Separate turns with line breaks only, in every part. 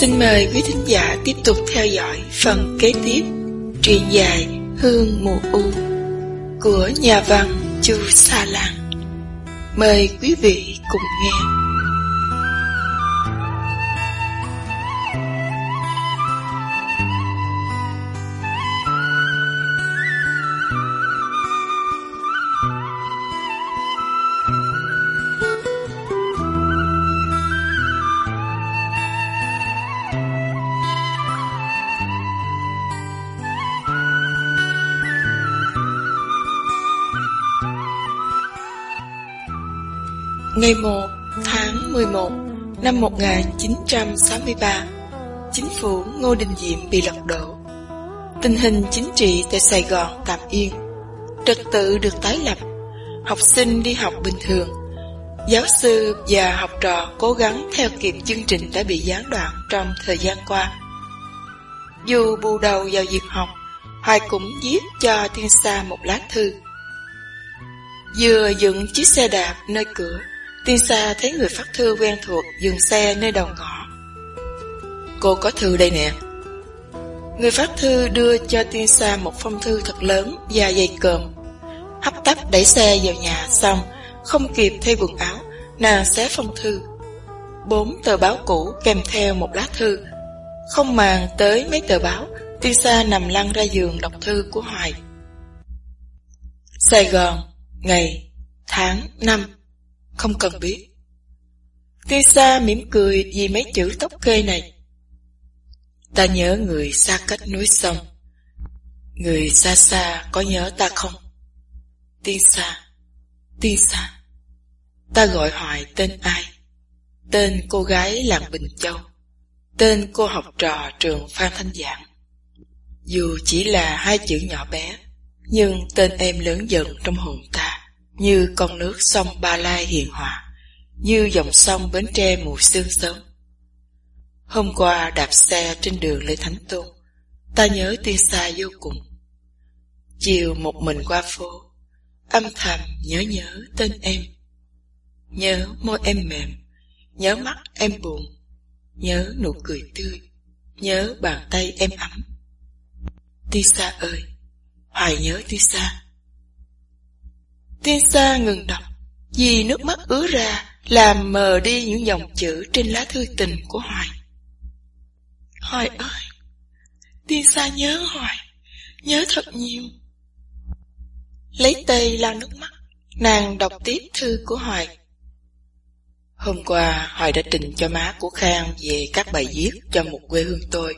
Xin mời quý thính giả tiếp tục theo dõi phần kế tiếp, truyện dài Hương mùa u của nhà văn Chu Sa Lan. Mời quý vị cùng nghe. Ngày 1 tháng 11 năm 1963, chính phủ Ngô Đình Diệm bị lật đổ. Tình hình chính trị tại Sài Gòn tạm yên, trật tự được tái lập, học sinh đi học bình thường, giáo sư và học trò cố gắng theo kịp chương trình đã bị gián đoạn trong thời gian qua. Dù bù đầu vào việc học, Hoài cũng viết cho Thiên Sa một lá thư. Vừa dựng chiếc xe đạp nơi cửa, Tiên Sa thấy người phát thư quen thuộc dừng xe nơi đầu ngõ. Cô có thư đây nè. Người phát thư đưa cho Tiên Sa một phong thư thật lớn và dày cơm. Hấp tấp đẩy xe vào nhà xong, không kịp thay quần áo, nàng xé phong thư. Bốn tờ báo cũ kèm theo một lá thư. Không màng tới mấy tờ báo, Tiên Sa nằm lăn ra giường đọc thư của Hoài. Sài Gòn, ngày, tháng, năm không cần biết. Tisa mỉm cười vì mấy chữ tóc kê này. Ta nhớ người xa cách núi sông. Người xa xa có nhớ ta không? Tisa, Tisa. Ta gọi hỏi tên ai? Tên cô gái làng Bình Châu. Tên cô học trò trường Phan Thanh Giảng. Dù chỉ là hai chữ nhỏ bé, nhưng tên em lớn dần trong hồn ta như con nước sông Ba Lai hiền hòa, như dòng sông Bến Tre mùa sương sớm. Hôm qua đạp xe trên đường Lê Thánh Tôn, ta nhớ tiên xa vô cùng. Chiều một mình qua phố, âm thầm nhớ nhớ tên em. Nhớ môi em mềm, nhớ mắt em buồn, nhớ nụ cười tươi, nhớ bàn tay em ấm. Tisa ơi, hoài nhớ Tisa. Tiên Sa ngừng đọc, vì nước mắt ứa ra, làm mờ đi những dòng chữ trên lá thư tình của Hoài. Hoài ơi, Tiên Sa nhớ Hoài, nhớ thật nhiều. Lấy tay lau nước mắt, nàng đọc tiếp thư của Hoài. Hôm qua, Hoài đã trình cho má của Khang về các bài viết cho một quê hương tôi.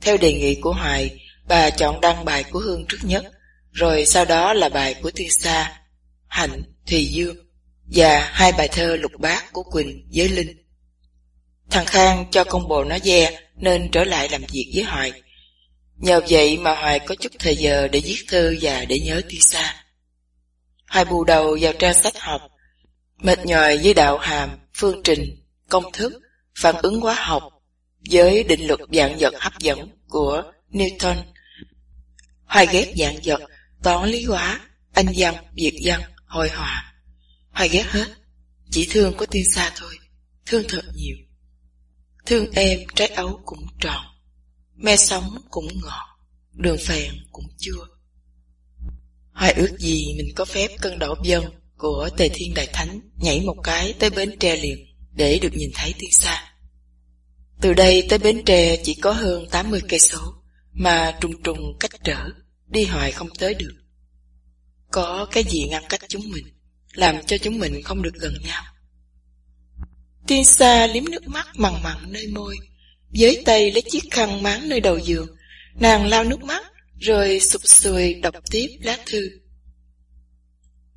Theo đề nghị của Hoài, bà chọn đăng bài của Hương trước nhất, rồi sau đó là bài của Tiên Sa Hạnh, Thùy Dương và hai bài thơ lục bát của Quỳnh với Linh. Thằng Khang cho con bồ nó ve nên trở lại làm việc với Hoài. Nhờ vậy mà Hoài có chút thời giờ để viết thơ và để nhớ tiêu xa. Hoài bù đầu vào trang sách học, mệt nhòi với đạo hàm, phương trình, công thức, phản ứng hóa học với định luật dạng vật hấp dẫn của Newton. Hoài ghét dạng vật, toán lý hóa, anh văn, việt văn Hồi hòa. Hoài ghét hết. Chỉ thương có tiên xa thôi. Thương thật nhiều. Thương em, trái ấu cũng tròn. Me sống cũng ngọt. Đường phèn cũng chua. Hoài ước gì mình có phép cân đổ dân Của Tề Thiên Đại Thánh Nhảy một cái tới bến tre liền Để được nhìn thấy tiên xa. Từ đây tới bến tre chỉ có hơn 80 cây số Mà trùng trùng cách trở, Đi hoài không tới được có cái gì ngăn cách chúng mình, làm cho chúng mình không được gần nhau. Tiên xa liếm nước mắt mặn mặn nơi môi, với tay lấy chiếc khăn máng nơi đầu giường, nàng lau nước mắt, rồi sụp sùi đọc tiếp lá thư.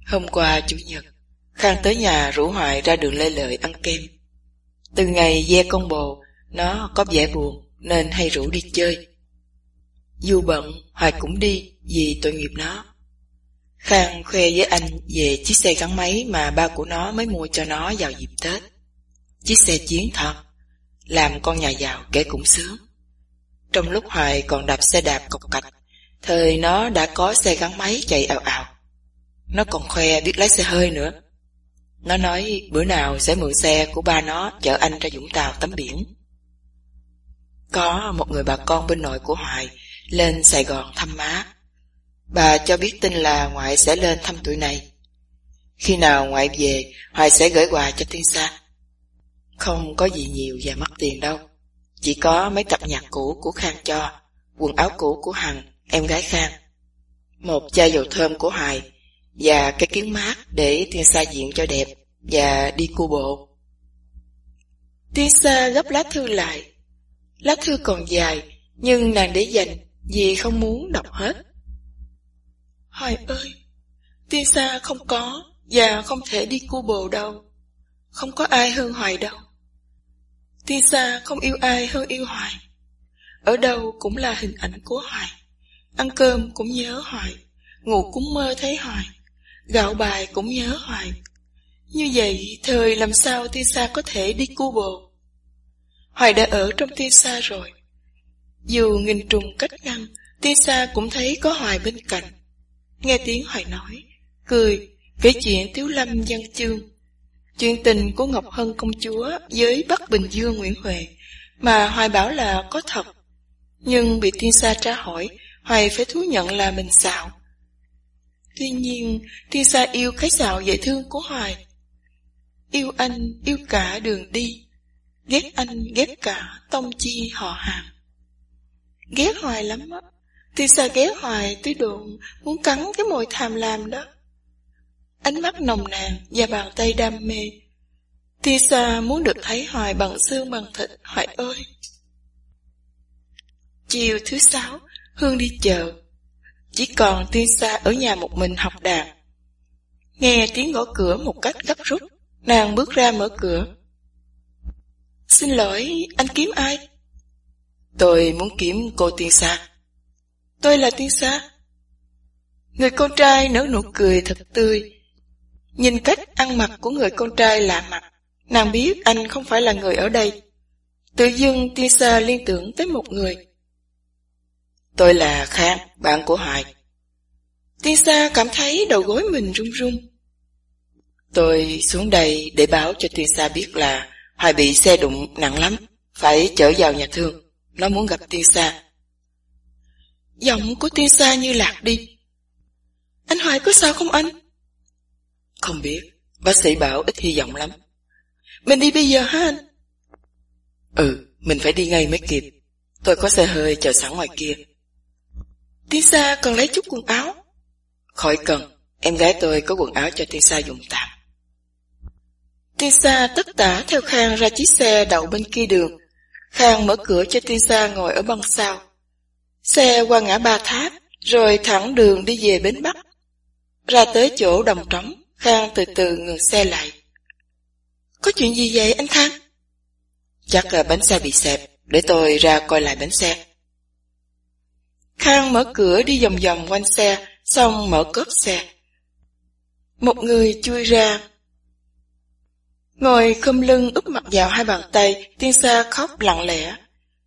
Hôm qua Chủ nhật, Khang tới nhà rủ Hoài ra đường Lê Lợi ăn kem. Từ ngày ve con bồ, nó có vẻ buồn nên hay rủ đi chơi. Dù bận, Hoài cũng đi vì tội nghiệp nó. Khang khoe với anh về chiếc xe gắn máy mà ba của nó mới mua cho nó vào dịp Tết. Chiếc xe chiến thật, làm con nhà giàu kể cũng sướng. Trong lúc Hoài còn đạp xe đạp cọc cạch, thời nó đã có xe gắn máy chạy ảo ảo. Nó còn khoe biết lái xe hơi nữa. Nó nói bữa nào sẽ mượn xe của ba nó chở anh ra Vũng Tàu tắm biển. có một người bà con bên nội của Hoài lên Sài Gòn thăm má. Bà cho biết tin là ngoại sẽ lên thăm tuổi này. Khi nào ngoại về, Hoài sẽ gửi quà cho tiên sa. Không có gì nhiều và mất tiền đâu. Chỉ có mấy tập nhạc cũ của Khang cho, quần áo cũ của Hằng, em gái Khang. Một chai dầu thơm của Hoài và cái kiến mát để tiên sa diện cho đẹp và đi cu bộ. Tiên sa gấp lá thư lại. Lá thư còn dài, nhưng nàng để dành vì không muốn đọc hết. Hoài ơi, tiên xa không có và không thể đi cu bồ đâu. Không có ai hơn Hoài đâu. Tiên xa không yêu ai hơn yêu Hoài. Ở đâu cũng là hình ảnh của Hoài. Ăn cơm cũng nhớ Hoài, ngủ cũng mơ thấy Hoài, gạo bài cũng nhớ Hoài. Như vậy, thời làm sao tiên xa có thể đi cu bồ? Hoài đã ở trong tiên xa rồi. Dù nghìn trùng cách ngăn, tiên xa cũng thấy có Hoài bên cạnh. Nghe tiếng Hoài nói, cười, kể chuyện thiếu Lâm văn chương. Chuyện tình của Ngọc Hân công chúa với Bắc Bình Dương Nguyễn Huệ mà Hoài bảo là có thật. Nhưng bị tiên sa tra hỏi, Hoài phải thú nhận là mình xạo. Tuy nhiên, tiên sa yêu cái xạo dễ thương của Hoài. Yêu anh, yêu cả đường đi. Ghét anh, ghét cả tông chi họ hàng. Ghét Hoài lắm á. Tuy sa ghé Hoài tuy đụng, muốn cắn cái mồi tham lam đó. Ánh mắt nồng nàn và bàn tay đam mê. Tiên sa muốn được thấy Hoài bằng xương bằng thịt, Hoài ơi. Chiều thứ sáu, Hương đi chợ. Chỉ còn tiên sa ở nhà một mình học đàn. Nghe tiếng gõ cửa một cách gấp rút, nàng bước ra mở cửa. Xin lỗi, anh kiếm ai? Tôi muốn kiếm cô tiên sa. Tôi là tiên sa. Người con trai nở nụ cười thật tươi. Nhìn cách ăn mặc của người con trai lạ mặt, nàng biết anh không phải là người ở đây. Tự dưng tiên sa liên tưởng tới một người. Tôi là Khang, bạn của Hoài. Tiên Sa cảm thấy đầu gối mình run run. Tôi xuống đây để báo cho Tiên Sa biết là Hoài bị xe đụng nặng lắm, phải chở vào nhà thương. Nó muốn gặp Tiên Sa. Giọng của Tiên Sa như lạc đi. Anh Hoài có sao không anh? Không biết, bác sĩ bảo ít hy vọng lắm. Mình đi bây giờ hả anh? Ừ, mình phải đi ngay mới kịp. Tôi có xe hơi chờ sẵn ngoài kia. Tiên Sa cần lấy chút quần áo. Khỏi cần, em gái tôi có quần áo cho Tiên Sa dùng tạm. Tiên Sa tất tả theo Khang ra chiếc xe đậu bên kia đường. Khang mở cửa cho Tiên Sa ngồi ở băng sau. Xe qua ngã ba tháp, rồi thẳng đường đi về bến Bắc. Ra tới chỗ đồng trống, Khang từ từ ngừng xe lại. Có chuyện gì vậy anh Khang? Chắc là bánh xe bị xẹp, để tôi ra coi lại bánh xe. Khang mở cửa đi vòng vòng quanh xe, xong mở cốp xe. Một người chui ra. Ngồi khum lưng úp mặt vào hai bàn tay, tiên sa khóc lặng lẽ.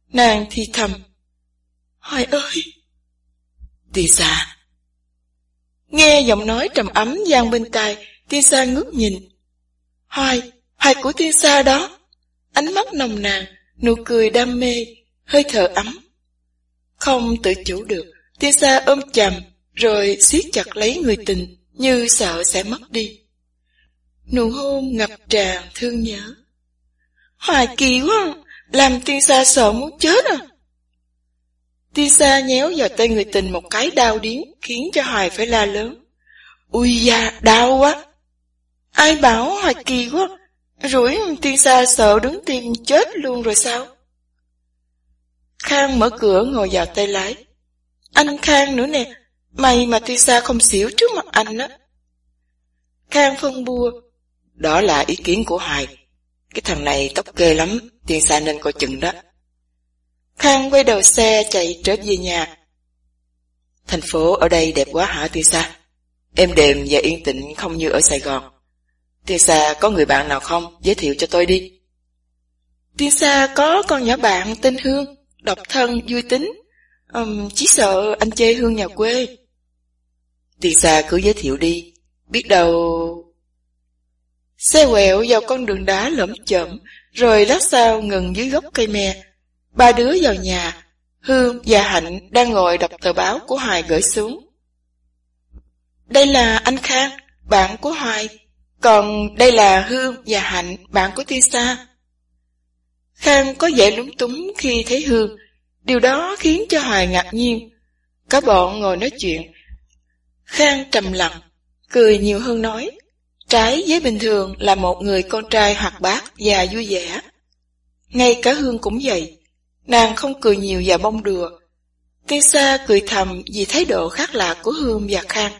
Nàng thì thầm. Hoài ơi! Tiên sa! Nghe giọng nói trầm ấm gian bên tai, tiên sa ngước nhìn. Hoài, hoài của tiên sa đó. Ánh mắt nồng nàn, nụ cười đam mê, hơi thở ấm. Không tự chủ được, tiên sa ôm chầm, rồi siết chặt lấy người tình, như sợ sẽ mất đi. Nụ hôn ngập tràn thương nhớ. Hoài kỳ quá, làm tiên sa sợ muốn chết à. Tisa nhéo vào tay người tình một cái đau điếng, khiến cho Hoài phải la lớn. Ui da, đau quá. Ai bảo Hoài kỳ quá, rủi Tisa sợ đứng tim chết luôn rồi sao? Khang mở cửa ngồi vào tay lái. Anh Khang nữa nè, may mà Tisa không xỉu trước mặt anh á. Khang phân bua. Đó là ý kiến của Hoài. Cái thằng này tóc ghê lắm, Tiên Sa nên coi chừng đó. Khang quay đầu xe chạy trở về nhà. Thành phố ở đây đẹp quá hả Tiên Sa? Êm đềm và yên tĩnh không như ở Sài Gòn. Tiên Sa có người bạn nào không? Giới thiệu cho tôi đi. Tiên Sa có con nhỏ bạn tên Hương độc thân, vui tính. Um, chỉ sợ anh chê hương nhà quê. Tiêu Sa cứ giới thiệu đi, biết đâu... Xe quẹo vào con đường đá lẫm chậm, rồi lát sau ngừng dưới gốc cây me. Ba đứa vào nhà, Hương và Hạnh đang ngồi đọc tờ báo của Hoài gửi xuống. Đây là anh Khang, bạn của Hoài, còn đây là Hương và Hạnh, bạn của Tisa. Khang có vẻ lúng túng khi thấy Hương, điều đó khiến cho Hoài ngạc nhiên. Cả bọn ngồi nói chuyện. Khang trầm lặng, cười nhiều hơn nói, trái với bình thường là một người con trai hoạt bát và vui vẻ. Ngay cả Hương cũng vậy, nàng không cười nhiều và bông đùa. Tisa cười thầm vì thái độ khác lạ của Hương và Khang.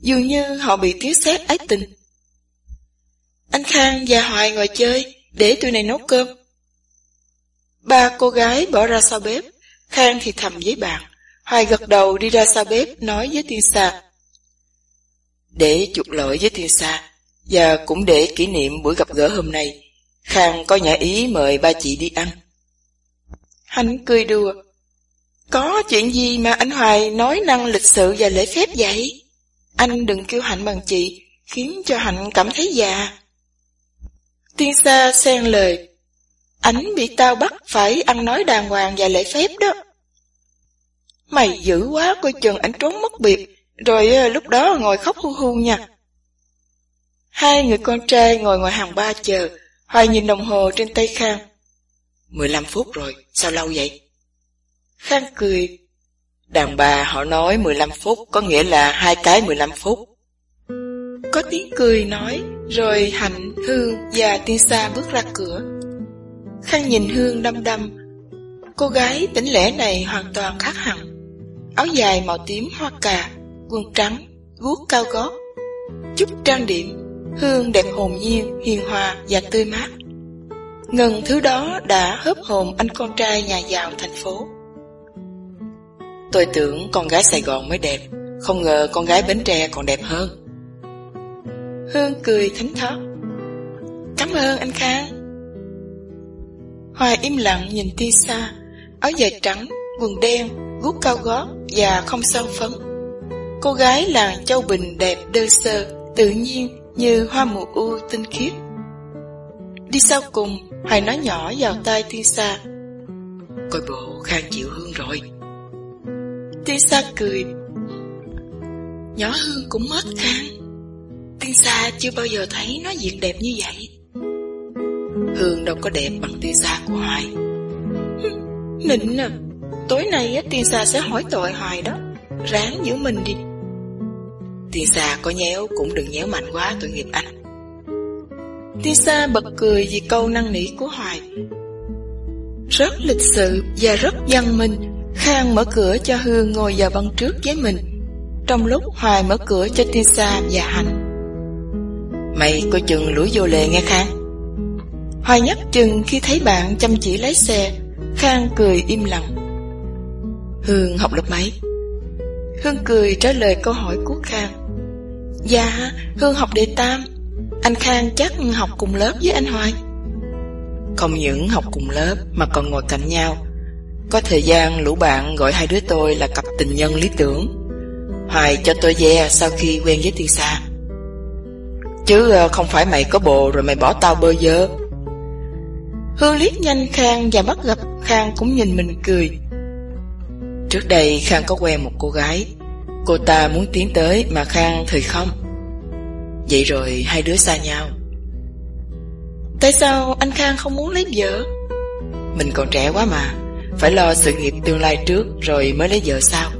Dường như họ bị tiếng sét ái tình. Anh Khang và Hoài ngồi chơi, để tụi này nấu cơm. Ba cô gái bỏ ra sau bếp, Khang thì thầm với bạn. Hoài gật đầu đi ra sau bếp nói với tiên sa. Để chuộc lỗi với tiên sa, và cũng để kỷ niệm buổi gặp gỡ hôm nay, Khang có nhã ý mời ba chị đi ăn. Hắn cười đùa. Có chuyện gì mà anh Hoài nói năng lịch sự và lễ phép vậy? Anh đừng kêu Hạnh bằng chị, khiến cho Hạnh cảm thấy già. Tiên sa xen lời. Anh bị tao bắt phải ăn nói đàng hoàng và lễ phép đó. Mày dữ quá coi chừng anh trốn mất biệt, rồi ờ, lúc đó ngồi khóc hu hu nha. Hai người con trai ngồi ngoài hàng ba chờ, Hoài nhìn đồng hồ trên tay Khang. 15 phút rồi, sao lâu vậy? Khang cười. Đàn bà họ nói 15 phút có nghĩa là hai cái 15 phút. Có tiếng cười nói, rồi Hạnh, Hương và Tiên Sa bước ra cửa. Khang nhìn Hương đăm đăm. Cô gái tỉnh lẻ này hoàn toàn khác hẳn. Áo dài màu tím hoa cà, quần trắng, guốc cao gót. Chút trang điểm, Hương đẹp hồn nhiên, hiền hòa và tươi mát. Ngần thứ đó đã hớp hồn anh con trai nhà giàu thành phố. Tôi tưởng con gái Sài Gòn mới đẹp, không ngờ con gái Bến Tre còn đẹp hơn. Hương cười thánh thót. Cảm ơn anh Khang. Hoài im lặng nhìn Ti xa, áo dài trắng, quần đen, gút cao gót và không son phấn. Cô gái làng Châu Bình đẹp đơn sơ, tự nhiên như hoa mùa u tinh khiết. Đi sau cùng, Hoài nói nhỏ vào tai Tiên Sa. Coi bộ Khang chịu Hương rồi. Tiên Sa cười. Nhỏ Hương cũng mất Khang. Tiên Sa chưa bao giờ thấy nó diện đẹp như vậy. Hương đâu có đẹp bằng Tiên Sa của Hoài. Nịnh à, tối nay Tiên Sa sẽ hỏi tội Hoài đó. Ráng giữ mình đi. Tiên Sa có nhéo cũng đừng nhéo mạnh quá tội nghiệp anh. Tiên Sa bật cười vì câu năng nỉ của Hoài. Rất lịch sự và rất văn minh, Khang mở cửa cho Hương ngồi vào băng trước với mình, trong lúc Hoài mở cửa cho Tiên Sa và Hành. Mày coi chừng lũi vô lề nghe Khang. Hoài nhắc chừng khi thấy bạn chăm chỉ lái xe, Khang cười im lặng. Hương học lớp mấy? Hương cười trả lời câu hỏi của Khang. Dạ, Hương học đệ tam. Anh Khang chắc học cùng lớp với anh Hoài. Không những học cùng lớp mà còn ngồi cạnh nhau. Có thời gian lũ bạn gọi hai đứa tôi là cặp tình nhân lý tưởng. Hoài cho tôi ve sau khi quen với Tiên Sa. Chứ ờ, không phải mày có bồ rồi mày bỏ tao bơ dơ. Hương liếc nhanh Khang và bắt gặp Khang cũng nhìn mình cười. Trước đây Khang có quen một cô gái Cô ta muốn tiến tới mà Khang thì không Vậy rồi hai đứa xa nhau. Tại sao anh Khang không muốn lấy vợ? Mình còn trẻ quá mà, Phải lo sự nghiệp tương lai trước Rồi mới lấy vợ sao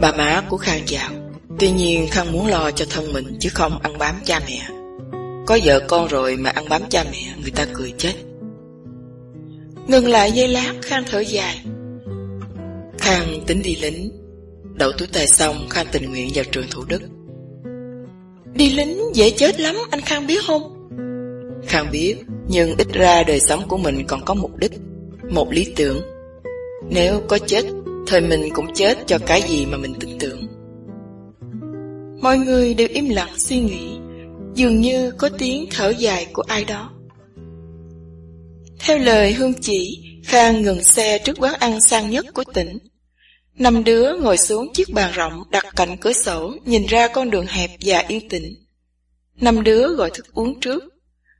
Bà má của Khang giàu, Tuy nhiên Khang muốn lo cho thân mình Chứ không ăn bám cha mẹ. Có vợ con rồi mà ăn bám cha mẹ, Người ta cười chết. Ngừng lại giây lát, Khang thở dài. Khang tính đi lính. Đậu túi tài xong, Khang tình nguyện vào trường Thủ Đức. Đi lính dễ chết lắm anh Khang biết không? Khang biết Nhưng ít ra đời sống của mình còn có mục đích Một lý tưởng. Nếu có chết Thời mình cũng chết cho cái gì mà mình tin tưởng. Mọi người đều im lặng suy nghĩ Dường như có tiếng thở dài của ai đó. Theo lời Hương chỉ Khang ngừng xe trước quán ăn sang nhất của tỉnh Năm đứa ngồi xuống chiếc bàn rộng đặt cạnh cửa sổ, nhìn ra con đường hẹp và yên tĩnh. Năm đứa gọi thức uống trước.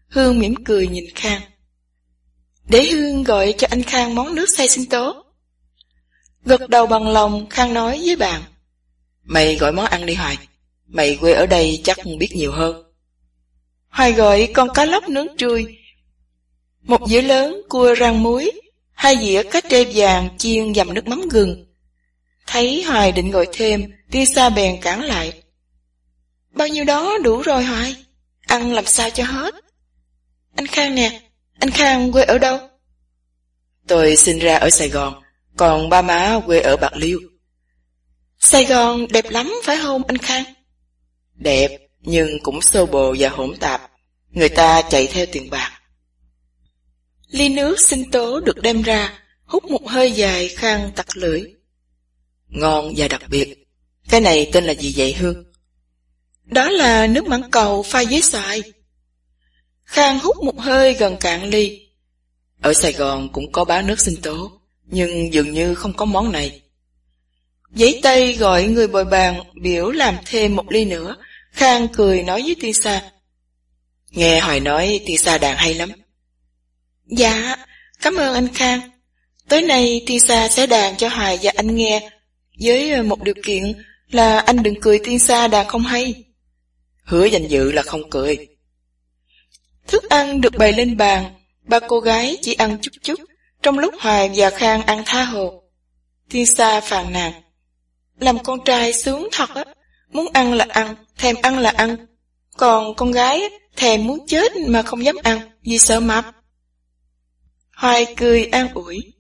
Hương mỉm cười nhìn Khang. Để Hương gọi cho anh Khang món nước xay sinh tố. Gật đầu bằng lòng, Khang nói với bạn.
Mày gọi món ăn đi Hoài. Mày quê ở đây chắc biết nhiều hơn.
Hoài gọi con cá lóc nướng trui. Một dĩa lớn cua rang muối, hai dĩa cá trê vàng chiên dầm nước mắm gừng. Thấy Hoài định gọi thêm, tiên xa bèn cản lại. Bao nhiêu đó đủ rồi Hoài, ăn làm sao cho hết. Anh Khang nè, anh Khang quê ở đâu?
Tôi sinh ra ở Sài Gòn, còn ba má quê ở Bạc Liêu.
Sài Gòn đẹp lắm phải không anh Khang?
Đẹp, nhưng cũng xô bồ và hỗn tạp. Người ta chạy theo tiền bạc.
Ly nước sinh tố được đem ra, hút một hơi dài Khang tặc lưỡi.
Ngon và đặc biệt. Cái này tên là gì vậy Hương?
Đó là nước mãng cầu pha với xoài. Khang hút một hơi gần cạn ly.
Ở Sài Gòn cũng có bán nước sinh tố, nhưng dường như không có món này.
Giấy tay gọi người bồi bàn biểu làm thêm một ly nữa. Khang cười nói với Tiên Sa.
Nghe Hoài nói Tiên Sa đàn hay lắm.
Dạ, cảm ơn anh Khang. Tối nay Tiên Sa sẽ đàn cho Hoài và anh nghe, với một điều kiện là anh đừng cười Tiên Sa đàn không hay.
Hứa danh dự là không cười.
Thức ăn được bày lên bàn, ba cô gái chỉ ăn chút chút, trong lúc Hoài và Khang ăn tha hồ. Tiên Sa phàn nàn. Làm con trai sướng thật á, muốn ăn là ăn, thèm ăn là ăn. Còn con gái thèm muốn chết mà không dám ăn, vì sợ mập. Hoài cười an ủi.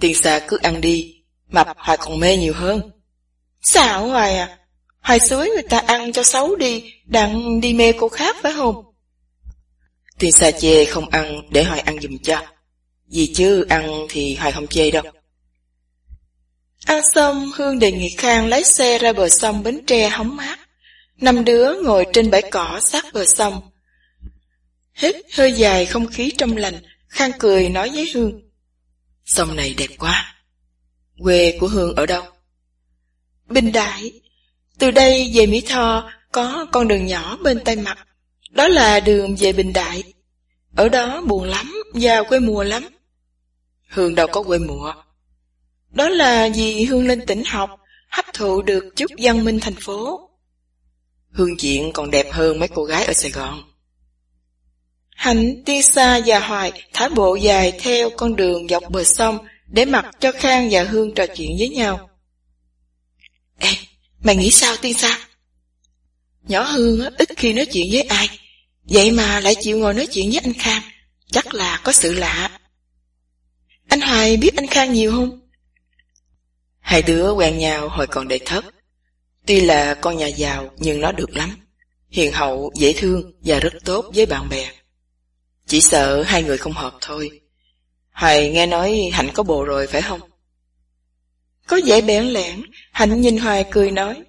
Tiên Sa cứ ăn đi, mập Hoài còn mê nhiều hơn.
Xạo Hoài à, Hoài xối người ta ăn cho xấu đi, đặng đi mê cô khác phải không?
Tiên Sa chê không ăn để Hoài ăn dùm cho. Vì chứ ăn thì Hoài không chê đâu.
Ăn xong, Hương đề nghị Khang lái xe ra bờ sông Bến Tre hóng mát. Năm đứa ngồi trên bãi cỏ sát bờ sông. Hít hơi dài không khí trong lành, Khang cười nói với Hương.
Sông này đẹp quá. Quê của Hương ở đâu?
Bình Đại. Từ đây về Mỹ Tho có con đường nhỏ bên tay mặt. Đó là đường về Bình Đại. Ở đó buồn lắm và quê mùa lắm.
Hương đâu có quê mùa.
Đó là vì Hương lên tỉnh học, hấp thụ được chút văn minh thành phố.
Hương diện còn đẹp hơn mấy cô gái ở Sài Gòn.
Hạnh, Tiên Sa và Hoài thả bộ dài theo con đường dọc bờ sông để mặc cho Khang và Hương trò chuyện với nhau. Ê, mày nghĩ sao Tiên Sa? Nhỏ Hương ít khi nói chuyện với ai, vậy mà lại chịu ngồi nói chuyện với anh Khang, chắc là có sự lạ. Anh Hoài biết anh Khang nhiều không?
Hai đứa quen nhau hồi còn đầy thất. Tuy là con nhà giàu nhưng nó được lắm. Hiền hậu, dễ thương và rất tốt với bạn bè. Chỉ sợ hai người không hợp thôi. Hoài nghe nói Hạnh có bồ rồi phải không?
Có vẻ bẽn lẽn, Hạnh nhìn Hoài cười nói.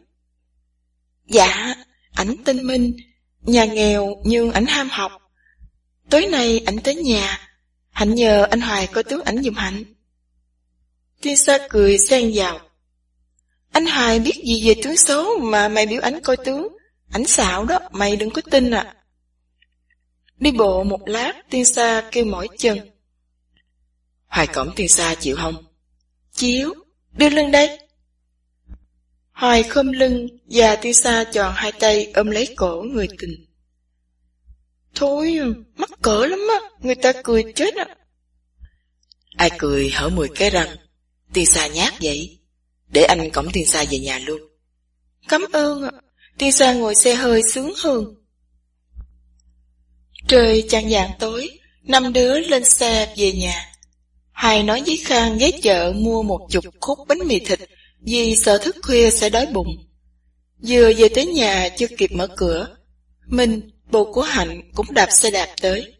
Dạ, ảnh tinh minh, nhà nghèo nhưng ảnh ham học. Tối nay ảnh tới nhà, Hạnh nhờ anh Hoài coi tướng ảnh dùm Hạnh. Tiên sa cười xen vào. Anh Hoài biết gì về tướng số mà mày biểu ảnh coi tướng. Ảnh xạo đó, mày đừng có tin à. Đi bộ một lát, tiên sa kêu mỏi chân.
Hoài cổng tiên sa chịu không?
Chiếu, đưa lưng đây. Hoài khom lưng và tiên sa tròn hai tay ôm lấy cổ người tình. Thôi, mắc cỡ lắm á, người ta cười chết á.
Ai cười hở mười cái răng, tiên sa nhát vậy. Để anh cổng tiên sa về nhà luôn.
Cảm ơn ạ. Tiên sa ngồi xe hơi sướng hơn. Trời chạng dạng tối, năm đứa lên xe về nhà. Hai nói với Khang ghé chợ mua một chục khúc bánh mì thịt vì sợ thức khuya sẽ đói bụng. Vừa về tới nhà chưa kịp mở cửa, Minh, bồ của Hạnh cũng đạp xe đạp tới.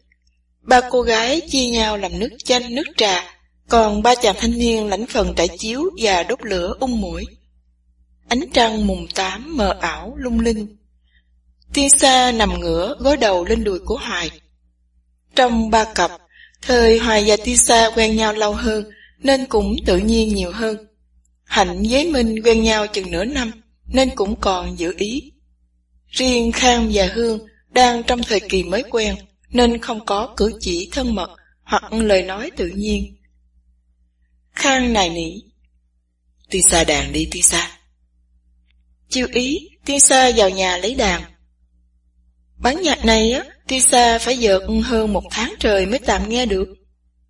Ba cô gái chia nhau làm nước chanh, nước trà, còn ba chàng thanh niên lãnh phần trải chiếu và đốt lửa ung mũi. Ánh trăng mùng tám mờ ảo lung linh. Tiên sa nằm ngửa gối đầu lên đùi của Hoài. Trong ba cặp, thời Hoài và Tisa quen nhau lâu hơn nên cũng tự nhiên nhiều hơn. Hạnh với Minh quen nhau chừng nửa năm nên cũng còn giữ ý. Riêng Khang và Hương đang trong thời kỳ mới quen nên không có cử chỉ thân mật hoặc lời nói tự nhiên. Khang này nỉ.
Tisa đàn đi Tisa.
Chiêu ý, Tisa vào nhà lấy đàn. bán nhạc này á, Tisa phải dợt hơn một tháng trời mới tạm nghe được.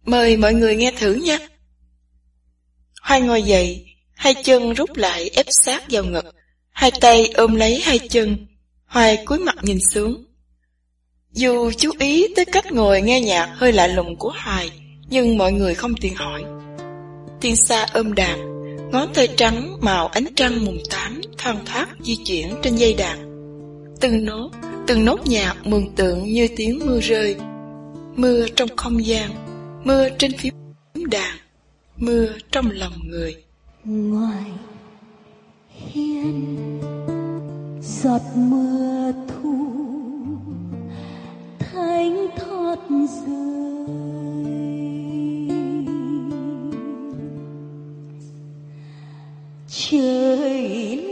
Mời mọi người nghe thử nha. Hoài ngồi dậy, hai chân rút lại ép sát vào ngực, hai tay ôm lấy hai chân, Hoài cúi mặt nhìn xuống. Dù chú ý tới cách ngồi nghe nhạc hơi lạ lùng của Hoài, nhưng mọi người không tiện hỏi. Tiên xa ôm đàn, ngón tay trắng màu ánh trăng mùng tám thoang thoát di chuyển trên dây đàn. Từng nốt, từng nốt nhạc mường tượng như tiếng mưa rơi. Mưa trong không gian, mưa trên phím đàn, mưa trong lòng người.
Ngoài hiên giọt mưa thu thanh thoát rơi trời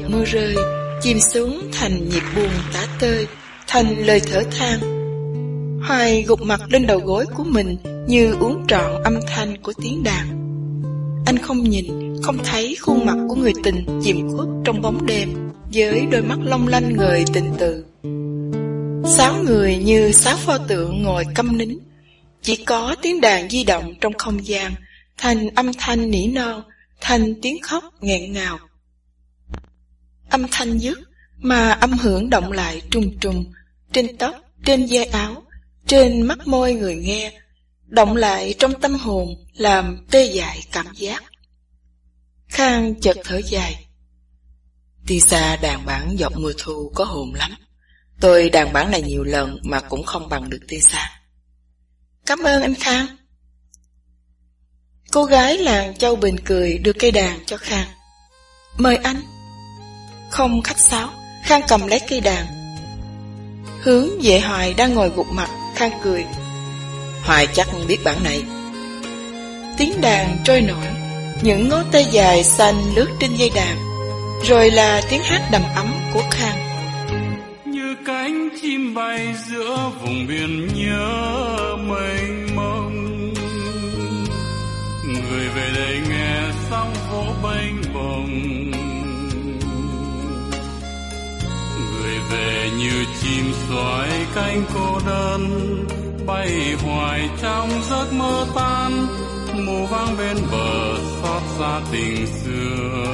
giọt mưa rơi, chìm xuống thành nhịp buồn tả tơi, thành lời thở than. Hoài gục mặt lên đầu gối của mình như uống trọn âm thanh của tiếng đàn. Anh không nhìn, không thấy khuôn mặt của người tình chìm khuất trong bóng đêm với đôi mắt long lanh người tình từ. Sáu người như sáu pho tượng ngồi câm nín, chỉ có tiếng đàn di động trong không gian, thành âm thanh nỉ non, thành tiếng khóc nghẹn ngào. Âm thanh dứt mà âm hưởng động lại trùng trùng trên tóc, trên da áo, trên mắt môi người nghe, động lại trong tâm hồn làm tê dại cảm giác. Khang chợt thở dài.
Tisa xa đàn bản giọng mùa thu có hồn lắm. Tôi đàn bản này nhiều lần mà cũng không bằng được Tisa. xa.
Cảm ơn anh Khang. Cô gái làng Châu Bình cười đưa cây đàn cho Khang. Mời anh. Không khách sáo, Khang cầm lấy cây đàn. Hướng về Hoài đang ngồi gục mặt, Khang cười.
Hoài chắc biết bản này.
tiếng đàn trôi nổi, những ngón tay dài xanh lướt trên dây đàn, rồi là tiếng hát đầm ấm của Khang.
Như cánh chim bay giữa vùng biển nhớ mênh mông, người về đây nghe sóng vỗ bênh về như chim xoài cánh cô đơn, bay hoài trong giấc mơ tan, mù vang bên bờ xót xa tình xưa.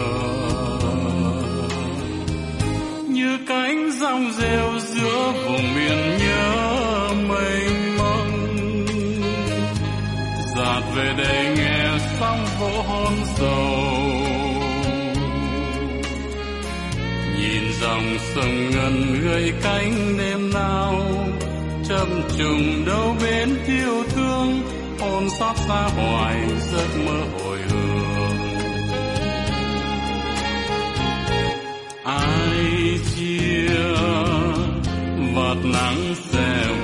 Như cánh rong rêu giữa vùng miền nhớ mênh mông dạt về đây nghe sóng vỗ hôn sầu. Dòng sông ngân người cánh đêm nào. Chập trùng đâu bên yêu thương hồn xót xa hoài giấc mơ hồi hương. Ai chia vật nắng xèo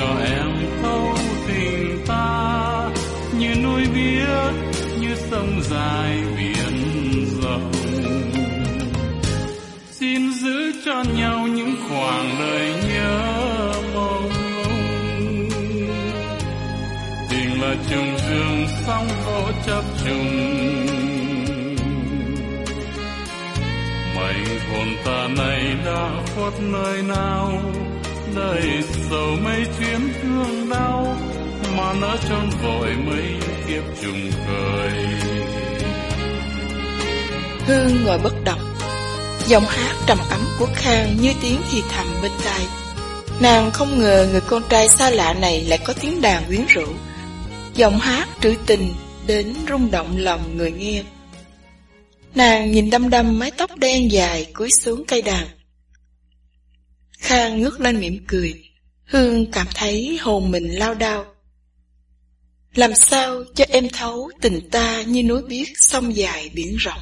cho em thấu tình ta, như núi biết như sông dài biển rộng. Xin giữ cho nhau những khoảng đời nhớ mong. Tình là trùng dương sóng vỗ chấp trùng. Mảnh hồn ta này đã khuất nơi nào? Đời sầu mấy chuyến thương đau, mà nỡ chôn vội mấy kiếp trùng khởi.
Hương ngồi bất động, Giọng hát trầm ấm của Khang như tiếng thì thầm bên tai. Nàng không ngờ người con trai xa lạ này lại có tiếng đàn quyến rũ. Giọng hát trữ tình đến rung động lòng người nghe. Nàng nhìn đăm đăm mái tóc đen dài cúi xuống cây đàn. Khang ngước lên mỉm cười, Hương cảm thấy hồn mình lao đao. Làm sao cho em thấu tình ta như núi biếc sông dài biển rộng.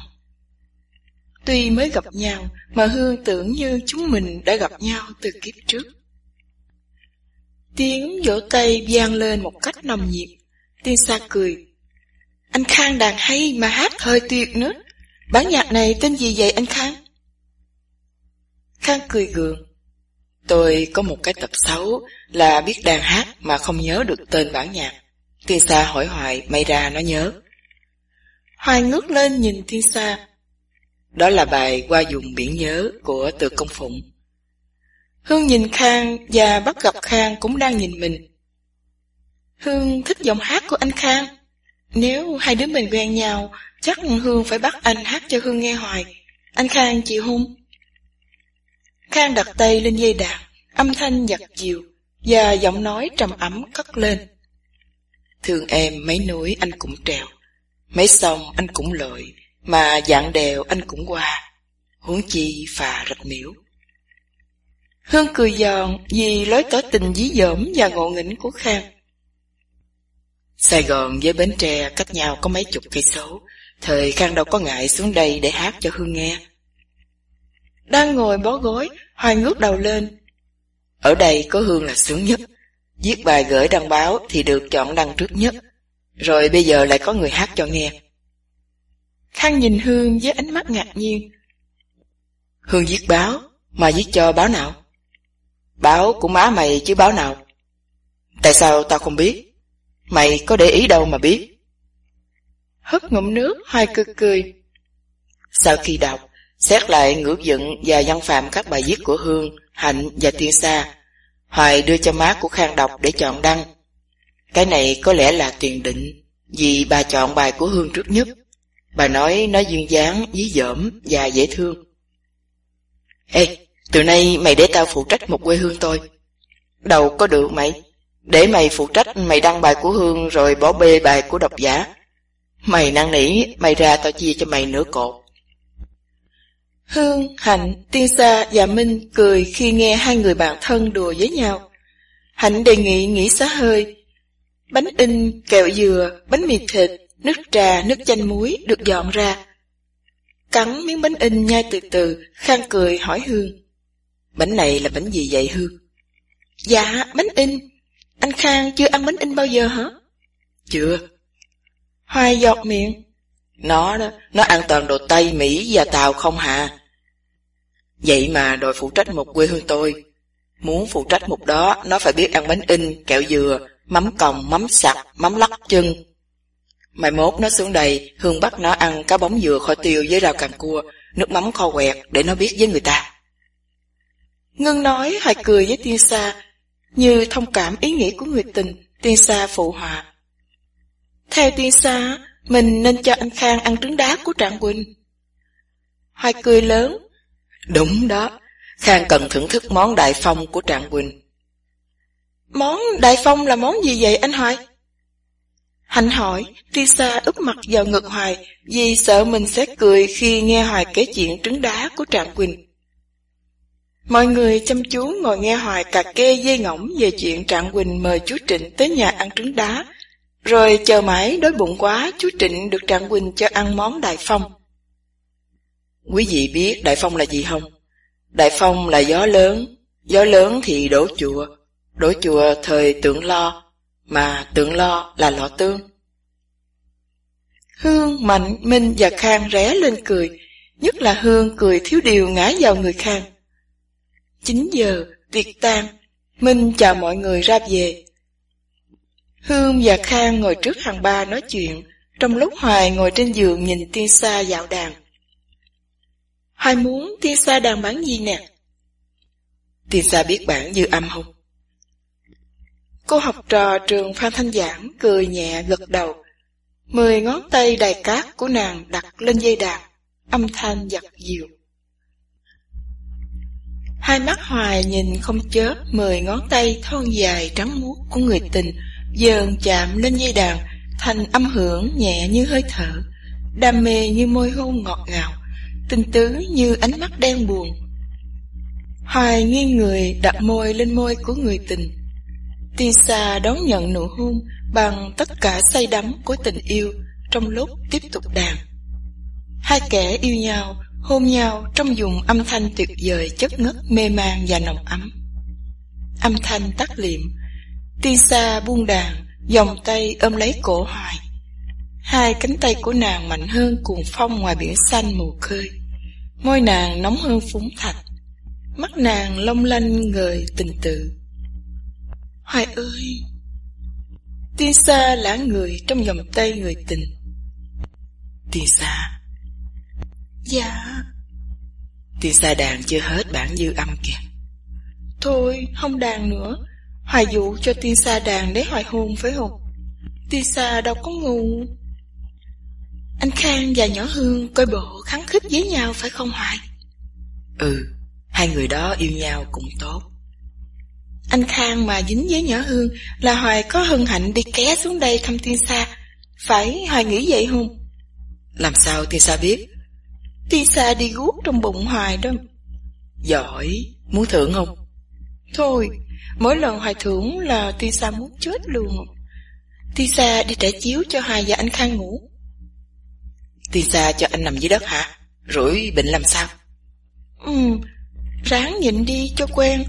Tuy mới gặp nhau mà Hương tưởng như chúng mình đã gặp nhau từ kiếp trước. Tiếng vỗ tay vang lên một cách nồng nhiệt. Tiên Sa cười. Anh Khang đàn hay mà hát hơi tuyệt nữa. Bản nhạc này tên gì vậy anh Khang? Khang cười gượng. Tôi có một cái tật xấu là biết đàn hát mà không nhớ được tên bản nhạc. Tiên Sa hỏi Hoài, may ra nó nhớ. Hoài ngước lên nhìn thiên Sa. Đó là bài qua dùng biển nhớ của từ công phụng. Hương nhìn Khang và bắt gặp Khang cũng đang nhìn mình. Hương thích giọng hát của anh Khang. Nếu hai đứa mình quen nhau, chắc Hương phải bắt anh hát cho Hương nghe hoài. Anh Khang chịu không? Khang đặt tay lên dây đàn, âm thanh giật dịu, và giọng nói trầm ấm cất lên. Thương em mấy núi anh cũng trèo, mấy sông anh cũng lội, mà dạng đèo anh cũng qua, huống chi phà rạch miễu. Hương cười giòn vì lối tỏ tình dí dỏm và ngộ nghĩnh của Khang. Sài Gòn với Bến Tre cách nhau có mấy chục cây số, thời Khang đâu có ngại xuống đây để hát cho Hương nghe. Đang ngồi bó gối, Hoài ngước đầu lên. Ở đây có Hương là sướng nhất, viết bài gửi đăng báo thì được chọn đăng trước nhất, rồi bây giờ lại có người hát cho nghe. Khang nhìn Hương với ánh mắt ngạc nhiên. Hương viết báo, mà viết cho báo nào? Báo của má mày chứ báo nào? Tại sao tao không biết? Mày có để ý đâu mà biết. Hất ngụm nước, Hoài cười cười. Sau khi đọc, xét lại ngữ dựng và văn phạm các bài viết của Hương, Hạnh và Tiên Sa, Hoài đưa cho má của Khang đọc để chọn đăng. Cái này có lẽ là tiền định, vì bà chọn bài của Hương trước nhất. Bà nói nó duyên dáng, dí dỏm và dễ thương. Ê, từ nay mày để tao phụ trách một quê hương tôi. Đâu có được mày. Để mày phụ trách mày đăng bài của Hương rồi bỏ bê bài của độc giả. Mày năn nỉ, mày ra tao chia cho mày nửa cột. Hương, Hạnh, Tiên Sa và Minh cười khi nghe hai người bạn thân đùa với nhau. Hạnh đề nghị nghỉ xá hơi. Bánh in, kẹo dừa, bánh mì thịt, nước trà, nước chanh muối được dọn ra. Cắn miếng bánh in nhai từ từ, Khang cười hỏi Hương.
Bánh này là bánh gì vậy Hương?
Dạ, bánh in. Anh Khang chưa ăn bánh in bao giờ hả?
Chưa.
Hoài giọt miệng.
Nó đó, nó ăn toàn đồ Tây, Mỹ và Tàu không hả? Vậy mà đòi phụ trách một quê hương tôi. Muốn phụ trách một đó, nó phải biết ăn bánh in, kẹo dừa, mắm còng, mắm sặc, mắm lắc chân. Mai mốt nó xuống đây, Hương bắt nó ăn cá bóng dừa kho tiêu với rau càng cua, nước mắm kho quẹt để nó biết với người ta.
Ngân nói hay cười với tiên sa, như thông cảm ý nghĩ của người tình, tiên sa phụ hòa Theo tiên sa, mình nên cho anh Khang ăn trứng đá của Trạng Quỳnh. Hoài cười lớn.
Đúng đó, Khang cần thưởng thức món đại phong của Trạng Quỳnh.
Món đại phong là món gì vậy anh Hoài? Hạnh hỏi, Tisa úp mặt vào ngực Hoài vì sợ mình sẽ cười khi nghe Hoài kể chuyện trứng đá của Trạng Quỳnh. Mọi người chăm chú ngồi nghe Hoài cà kê dây ngỗng về chuyện Trạng Quỳnh mời chú Trịnh tới nhà ăn trứng đá, rồi chờ mãi đói bụng quá chú Trịnh được Trạng Quỳnh cho ăn món đại phong.
Quý vị biết đại phong là gì không? Đại phong là gió lớn, gió lớn thì đổ chùa, đổ chùa thời tượng lo, mà tượng lo là lọ tương.
Hương, Mạnh, Minh và Khang ré lên cười, nhất là Hương cười thiếu điều ngã vào người Khang. 9 giờ, tiệc tan, Minh chào mọi người ra về. Hương và Khang ngồi trước hàng ba nói chuyện, trong lúc Hoài ngồi trên giường nhìn tiên xa dạo đàn. Hoài muốn tiên sa đàn bán gì nè?
Tiên sa biết bản dư âm không?
Cô học trò trường Phan Thanh Giảng cười nhẹ gật đầu. Mười ngón tay đầy cát của nàng đặt lên dây đàn, âm thanh giật dịu. Hai mắt hoài nhìn không chớp mười ngón tay thon dài trắng muốt của người tình dần chạm lên dây đàn thành âm hưởng nhẹ như hơi thở, đam mê như môi hôn ngọt ngào, tinh tứ như ánh mắt đen buồn. Hoài nghiêng người đặt môi lên môi của người tình. Tisa đón nhận nụ hôn bằng tất cả say đắm của tình yêu trong lúc tiếp tục đàn. Hai kẻ yêu nhau hôn nhau trong dùng âm thanh tuyệt vời chất ngất mê man và nồng ấm. Âm thanh tắt liệm, Tisa buông đàn, vòng tay ôm lấy cổ hoài. Hai cánh tay của nàng mạnh hơn cuồng phong ngoài biển xanh mù khơi. Môi nàng nóng hơn phúng thạch. Mắt nàng long lanh người tình tự. Hoài ơi! Tiên xa lãng người trong vòng tay người tình.
Tiên xa
Dạ.
Tiên xa đàn chưa hết bản dư âm kìa.
Thôi, không đàn nữa. Hoài dụ cho tiên xa đàn để hoài hôn phải không? Tiên xa đâu có ngu. Anh Khang và nhỏ Hương coi bộ kháng khích với nhau phải không Hoài?
Ừ, hai người đó yêu nhau cũng tốt.
Anh Khang mà dính với nhỏ Hương là Hoài có hân hạnh đi ké xuống đây thăm tiên xa. Phải Hoài nghĩ vậy không?
Làm sao tiên xa biết?
Tisa đi guốc trong bụng Hoài đó.
Giỏi, muốn thưởng không?
Thôi, mỗi lần Hoài thưởng là Tisa muốn chết luôn. Tisa đi trải chiếu cho Hoài và anh Khang ngủ.
Tisa cho anh nằm dưới đất hả? Rủi bệnh làm sao?
Ừ, ráng nhịn đi cho quen.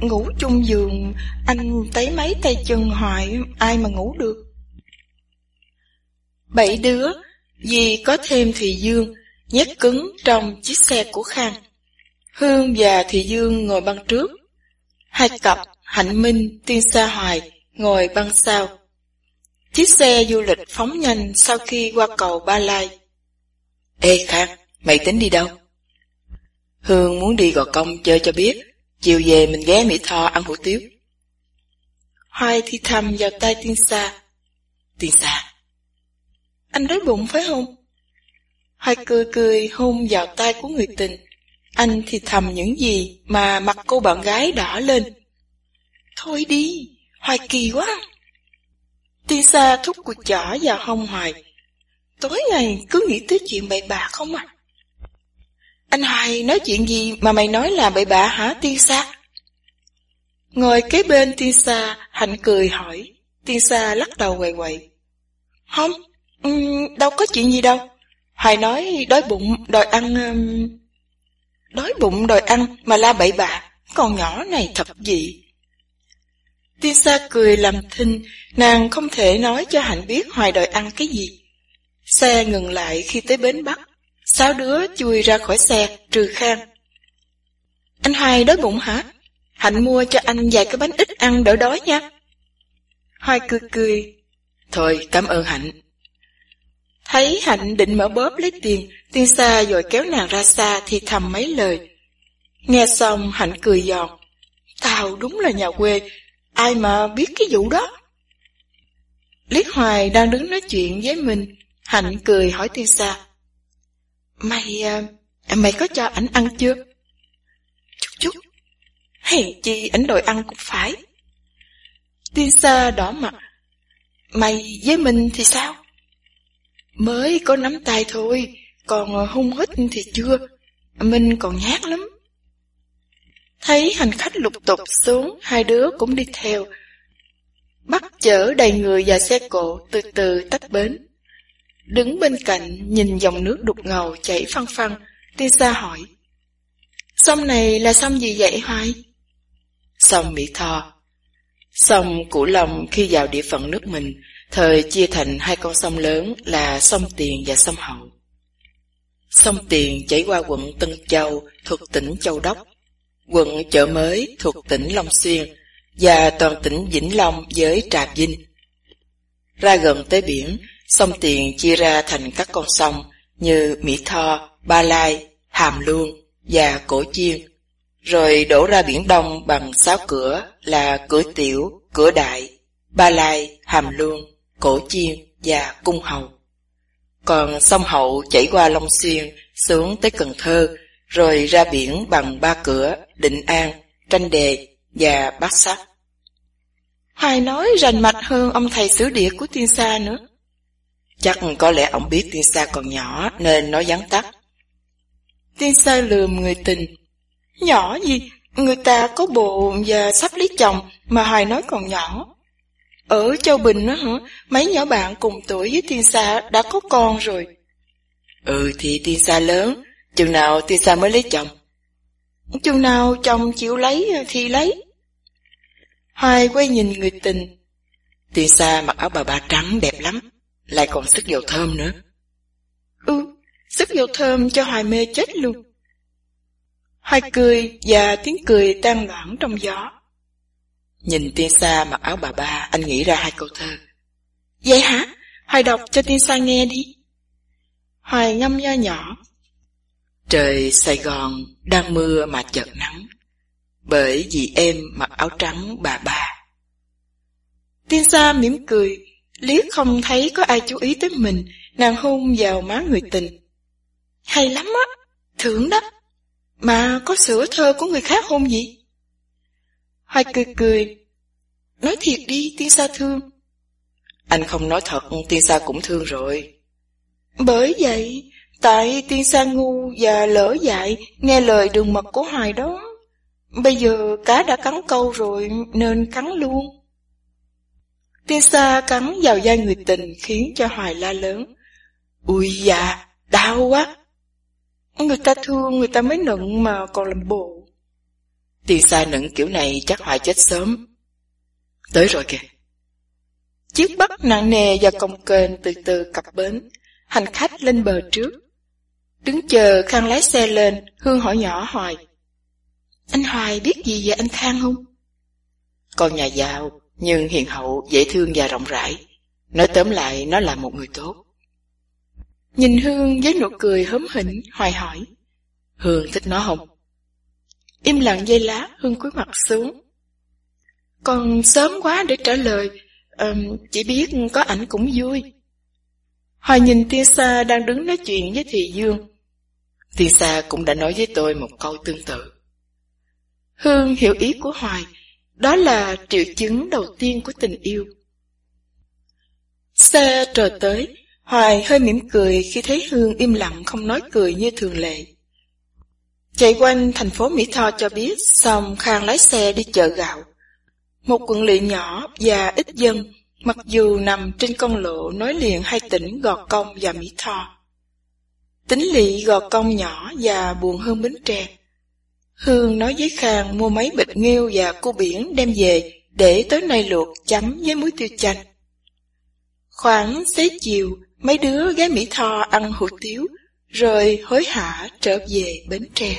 Ngủ chung giường, anh thấy mấy tay chân Hoài, ai mà ngủ được. Bảy đứa, vì có thêm Thùy Dương, nhét cứng trong chiếc xe của Khang. Hương và Thị Dương ngồi băng trước. Hai cặp Hạnh Minh, Tiên Sa Hoài ngồi băng sau. Chiếc xe du lịch phóng nhanh sau khi qua cầu Ba Lai.
Ê Khang, mày tính đi đâu? Hương muốn đi gò công chơi cho biết, chiều về mình ghé Mỹ Tho ăn hủ tiếu.
Hoài thì thầm vào tay Tiên Sa.
Tiên Sa.
Anh đói bụng phải không? Hoài cười cười hôn vào tay của người tình. Anh thì thầm những gì mà mặt cô bạn gái đỏ lên. Thôi đi, Hoài kỳ quá. Tiên Sa thúc cuộc chỏ vào hông Hoài. Tối ngày cứ nghĩ tới chuyện bậy bạ không à. Anh Hoài nói chuyện gì mà mày nói là bậy bạ hả Tiên Sa? Ngồi kế bên tiên sa, Hạnh cười hỏi. Tiên sa lắc đầu quậy quậy. Không, um, đâu có chuyện gì đâu. Hoài nói đói bụng, đòi ăn... Um... Đói bụng đòi ăn mà la bậy bạ, con nhỏ này thật gì. Tiên sa cười làm thinh, nàng không thể nói cho Hạnh biết Hoài đòi ăn cái gì. Xe ngừng lại khi tới bến Bắc, sáu đứa chui ra khỏi xe, trừ Khang. Anh hai đói bụng hả? Hạnh mua cho anh vài cái bánh ít ăn đỡ đói nha. Hoài cười cười.
Thôi, cảm ơn Hạnh.
Thấy Hạnh định mở bóp lấy tiền, tiên xa rồi kéo nàng ra xa thì thầm mấy lời. Nghe xong Hạnh cười giòn. Tao đúng là nhà quê, ai mà biết cái vụ đó. Lý Hoài đang đứng nói chuyện với mình, Hạnh cười hỏi tiên xa. Mày, ờ, mày có cho ảnh ăn chưa? Chút chút. Hèn chi ảnh đòi ăn cũng phải. Tiên xa đỏ mặt. Mày với mình thì sao? Mới có nắm tay thôi, còn hung hít thì chưa. Mình còn nhát lắm. Thấy hành khách lục tục xuống, hai đứa cũng đi theo. Bắt chở đầy người và xe cộ từ từ tách bến. Đứng bên cạnh nhìn dòng nước đục ngầu chảy phăng phăng, tiên sa hỏi. Sông này là sông gì vậy Hoài?
Sông Mỹ Tho Sông Cửu Long khi vào địa phận nước mình, thời chia thành hai con sông lớn là sông Tiền và sông Hậu. Sông Tiền chảy qua quận Tân Châu thuộc tỉnh Châu Đốc, quận Chợ Mới thuộc tỉnh Long Xuyên và toàn tỉnh Vĩnh Long với Trà Vinh. Ra gần tới biển, sông Tiền chia ra thành các con sông như Mỹ Tho, Ba Lai, Hàm Luông và Cổ Chiên, rồi đổ ra biển Đông bằng sáu cửa là cửa tiểu, cửa đại, Ba Lai, Hàm Luông, Cổ Chiên và Cung Hầu. Còn sông Hậu chảy qua Long Xuyên xuống tới Cần Thơ, rồi ra biển bằng ba cửa, Định An, Tranh Đề và Bát Sắc.
Hoài nói rành mạch hơn ông thầy xứ địa của tiên sa nữa.
Chắc có lẽ ông biết tiên sa còn nhỏ nên nói vắn tắt.
Tiên sa lườm người tình. Nhỏ gì? Người ta có bộ và sắp lấy chồng mà Hoài nói còn nhỏ. Ở Châu Bình đó hả? Mấy nhỏ bạn cùng tuổi với tiên sa đã có con rồi.
Ừ thì tiên sa lớn, chừng nào tiên sa mới lấy chồng?
Chừng nào chồng chịu lấy thì lấy. Hoài quay nhìn người tình.
Tiên sa mặc áo bà ba trắng đẹp lắm, lại còn sức dầu thơm nữa.
Ừ, sức dầu thơm cho Hoài mê chết luôn. Hoài cười và tiếng cười tan loãng trong gió.
Nhìn tiên sa mặc áo bà ba, anh nghĩ ra hai câu thơ.
Vậy hả? Hoài đọc cho tiên sa nghe đi. Hoài ngâm nho nhỏ.
Trời Sài Gòn đang mưa mà chợt nắng, bởi vì em mặc áo trắng bà ba.
Tiên sa mỉm cười, liếc không thấy có ai chú ý tới mình, nàng hôn vào má người tình. Hay lắm á, thưởng đó. Mà có sửa thơ của người khác hôn gì? Hoài cười cười. Nói thiệt đi, tiên sa thương.
Anh không nói thật, tiên sa cũng thương rồi.
Bởi vậy, tại tiên sa ngu và lỡ dại, nghe lời đường mật của Hoài đó. Bây giờ cá đã cắn câu rồi, nên cắn luôn. Tiên sa cắn vào da người tình khiến cho Hoài la lớn. Ui da, đau quá. Người ta thương người ta mới nựng mà còn làm bộ.
Tiên sa nựng kiểu này chắc Hoài chết sớm. Tới rồi kìa.
Chiếc bắt nặng nề và cồng kềnh từ từ cập bến, hành khách lên bờ trước. Đứng chờ Khang lái xe lên, Hương hỏi nhỏ Hoài. Anh Hoài biết gì về anh Khang không?
Con nhà giàu, nhưng hiền hậu, dễ thương và rộng rãi. Nói tóm lại, nó là một người tốt.
Nhìn Hương với nụ cười hớm hỉnh, Hoài hỏi.
Hương thích nó không?
Im lặng dây lá, Hương cúi mặt xuống. Còn sớm quá để trả lời, um, chỉ biết có ảnh cũng vui. Hoài nhìn tiên sa đang đứng nói chuyện với Thị Dương.
Tiên sa cũng đã nói với tôi một câu tương tự.
Hương hiểu ý của Hoài, đó là triệu chứng đầu tiên của tình yêu. Xe trở tới, Hoài hơi mỉm cười khi thấy Hương im lặng không nói cười như thường lệ. Chạy quanh thành phố Mỹ Tho cho biết, xong Khang lái xe đi chợ gạo. Một quận lỵ nhỏ và ít dân, mặc dù nằm trên con lộ nối liền hai tỉnh Gò Công và Mỹ Tho. Tính lỵ Gò Công nhỏ và buồn hơn Bến Tre. Hương nói với Khang mua mấy bịch nghêu và cua biển đem về để tối nay luộc chấm với muối tiêu chanh. Khoảng xế chiều, mấy đứa gái Mỹ Tho ăn hủ tiếu, rồi hối hả trở về Bến Tre.